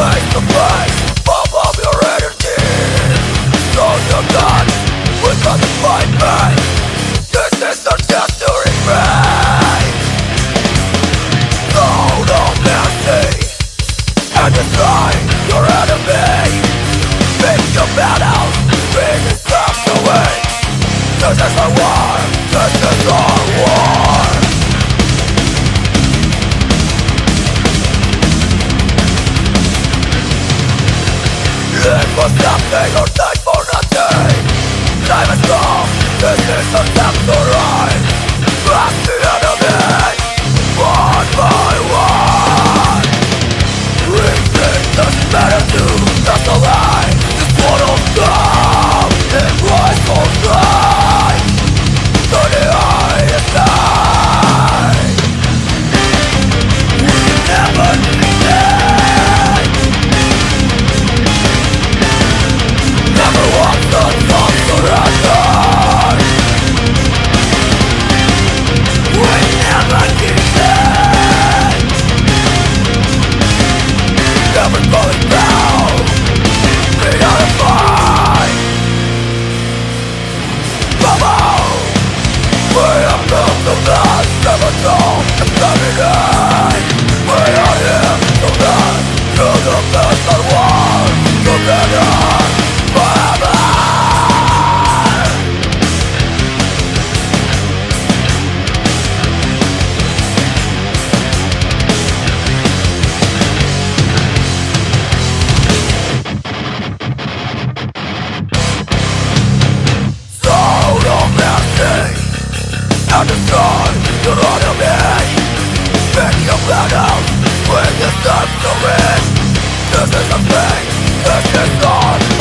face to face Pump up your energy. Fight back. This is our That's alright That's sun You're on a man Bend your battle Bring the sun to it This is a thing, This is not